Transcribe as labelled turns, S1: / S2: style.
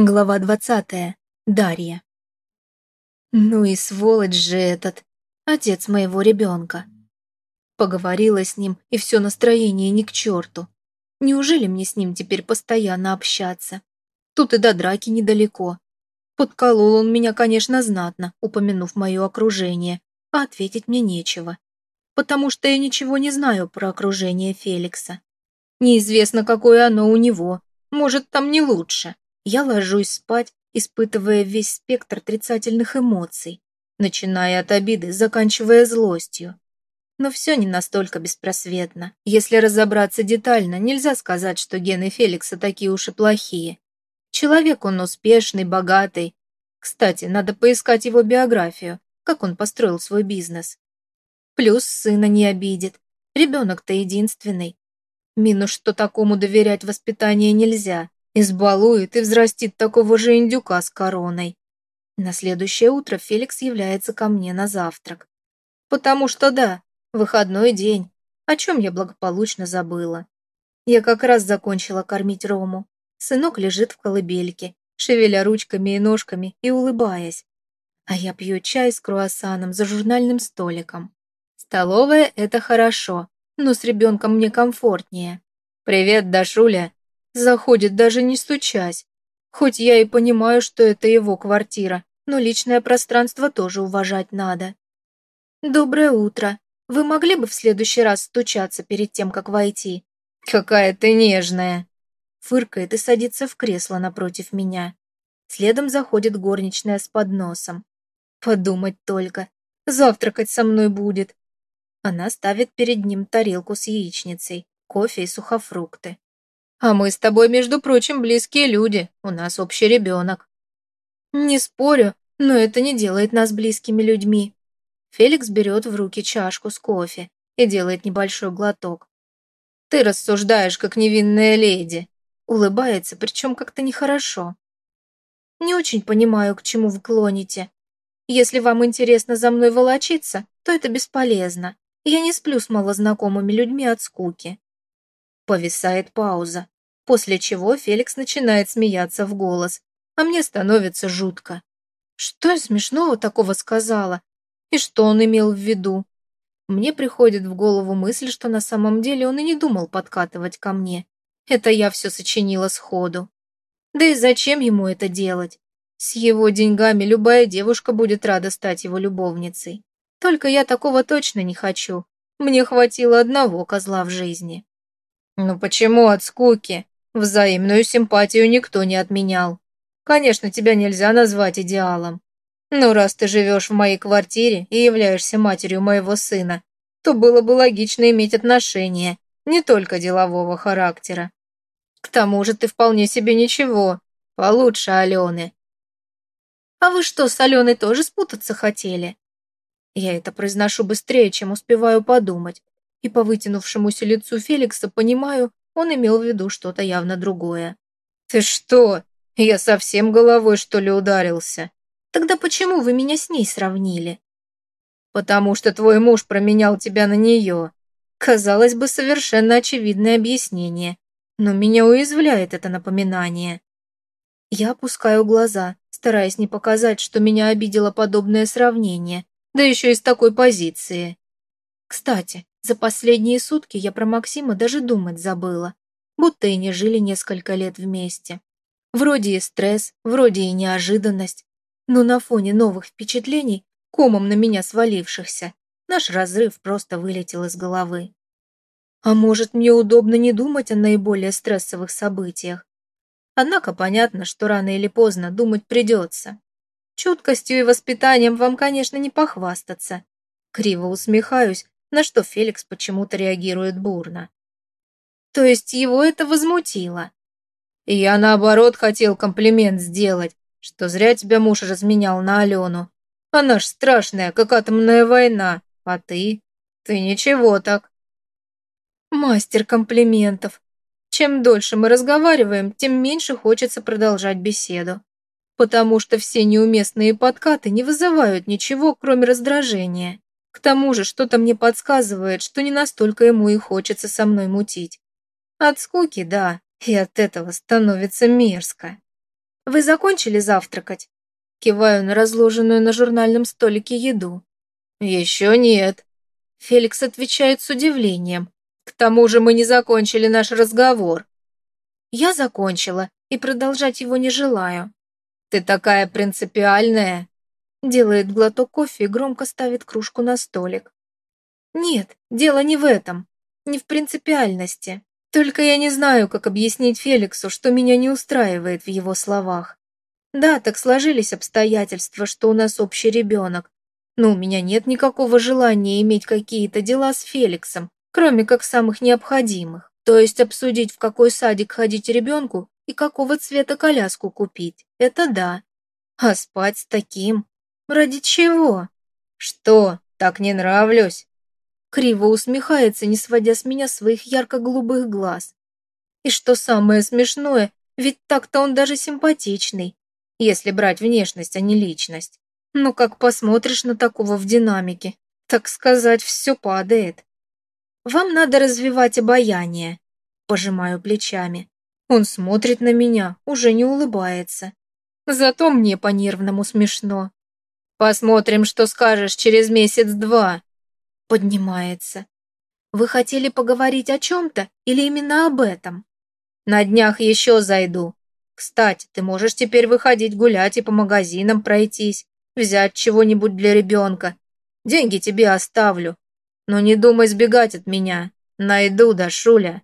S1: Глава двадцатая. Дарья. Ну и сволочь же этот, отец моего ребенка. Поговорила с ним, и все настроение ни к черту. Неужели мне с ним теперь постоянно общаться? Тут и до драки недалеко. Подколол он меня, конечно, знатно, упомянув мое окружение, а ответить мне нечего. Потому что я ничего не знаю про окружение Феликса. Неизвестно, какое оно у него, может, там не лучше. Я ложусь спать, испытывая весь спектр отрицательных эмоций, начиная от обиды, заканчивая злостью. Но все не настолько беспросветно. Если разобраться детально, нельзя сказать, что гены Феликса такие уж и плохие. Человек он успешный, богатый. Кстати, надо поискать его биографию, как он построил свой бизнес. Плюс сына не обидит. Ребенок-то единственный. Минус, что такому доверять воспитание нельзя. Избалует и взрастит такого же индюка с короной. На следующее утро Феликс является ко мне на завтрак. Потому что да, выходной день, о чем я благополучно забыла. Я как раз закончила кормить Рому. Сынок лежит в колыбельке, шевеля ручками и ножками и улыбаясь. А я пью чай с круассаном за журнальным столиком. Столовая – это хорошо, но с ребенком мне комфортнее. «Привет, Дашуля!» Заходит, даже не стучась. Хоть я и понимаю, что это его квартира, но личное пространство тоже уважать надо. «Доброе утро. Вы могли бы в следующий раз стучаться перед тем, как войти?» «Какая ты нежная!» Фыркает и садится в кресло напротив меня. Следом заходит горничная с подносом. Подумать только. Завтракать со мной будет. Она ставит перед ним тарелку с яичницей, кофе и сухофрукты. А мы с тобой, между прочим, близкие люди, у нас общий ребенок. Не спорю, но это не делает нас близкими людьми. Феликс берет в руки чашку с кофе и делает небольшой глоток. Ты рассуждаешь, как невинная леди. Улыбается, причем как-то нехорошо. Не очень понимаю, к чему вы клоните. Если вам интересно за мной волочиться, то это бесполезно. Я не сплю с малознакомыми людьми от скуки. Повисает пауза, после чего Феликс начинает смеяться в голос, а мне становится жутко. Что я смешного такого сказала? И что он имел в виду? Мне приходит в голову мысль, что на самом деле он и не думал подкатывать ко мне. Это я все сочинила сходу. Да и зачем ему это делать? С его деньгами любая девушка будет рада стать его любовницей. Только я такого точно не хочу. Мне хватило одного козла в жизни. «Ну почему от скуки? Взаимную симпатию никто не отменял. Конечно, тебя нельзя назвать идеалом. Но раз ты живешь в моей квартире и являешься матерью моего сына, то было бы логично иметь отношения, не только делового характера. К тому же ты вполне себе ничего, получше Алены. А вы что, с Аленой тоже спутаться хотели? Я это произношу быстрее, чем успеваю подумать, и по вытянувшемуся лицу Феликса понимаю, он имел в виду что-то явно другое. «Ты что? Я совсем головой, что ли, ударился? Тогда почему вы меня с ней сравнили?» «Потому что твой муж променял тебя на нее». Казалось бы, совершенно очевидное объяснение, но меня уязвляет это напоминание. Я опускаю глаза, стараясь не показать, что меня обидело подобное сравнение, да еще и с такой позиции. Кстати, за последние сутки я про Максима даже думать забыла, будто и не жили несколько лет вместе. Вроде и стресс, вроде и неожиданность, но на фоне новых впечатлений, комом на меня свалившихся, наш разрыв просто вылетел из головы. А может, мне удобно не думать о наиболее стрессовых событиях? Однако понятно, что рано или поздно думать придется. Чуткостью и воспитанием вам, конечно, не похвастаться. Криво усмехаюсь, на что Феликс почему-то реагирует бурно. То есть его это возмутило. Я, наоборот, хотел комплимент сделать, что зря тебя муж разменял на Алену. Она ж страшная, как атомная война, а ты? Ты ничего так. Мастер комплиментов. Чем дольше мы разговариваем, тем меньше хочется продолжать беседу. Потому что все неуместные подкаты не вызывают ничего, кроме раздражения. К тому же что-то мне подсказывает, что не настолько ему и хочется со мной мутить. От скуки, да, и от этого становится мерзко. Вы закончили завтракать? Киваю на разложенную на журнальном столике еду.
S2: Еще нет.
S1: Феликс отвечает с удивлением. К тому же мы не закончили наш разговор. Я закончила и продолжать его не желаю.
S2: Ты такая принципиальная.
S1: Делает глоток кофе и громко ставит кружку на столик. Нет, дело не в этом, не в принципиальности. Только я не знаю, как объяснить Феликсу, что меня не устраивает в его словах. Да, так сложились обстоятельства, что у нас общий ребенок, но у меня нет никакого желания иметь какие-то дела с Феликсом, кроме как самых необходимых, то есть обсудить, в какой садик ходить ребенку и какого цвета коляску купить. Это да. А спать с таким? Ради чего?
S2: Что, так не нравлюсь?
S1: Криво усмехается, не сводя с меня своих ярко-голубых глаз. И что самое смешное, ведь так-то он даже симпатичный, если брать внешность, а не личность. Но как посмотришь на такого в динамике, так сказать, все падает. Вам надо развивать обаяние. Пожимаю плечами. Он смотрит на меня, уже не улыбается. Зато мне по-нервному смешно.
S2: Посмотрим, что скажешь через месяц-два.
S1: Поднимается. Вы хотели поговорить о чем-то или именно об этом?
S2: На днях еще зайду. Кстати, ты можешь теперь выходить гулять и по магазинам пройтись взять чего-нибудь для ребенка. Деньги тебе оставлю. Но не думай сбегать от меня. Найду, да, Шуля.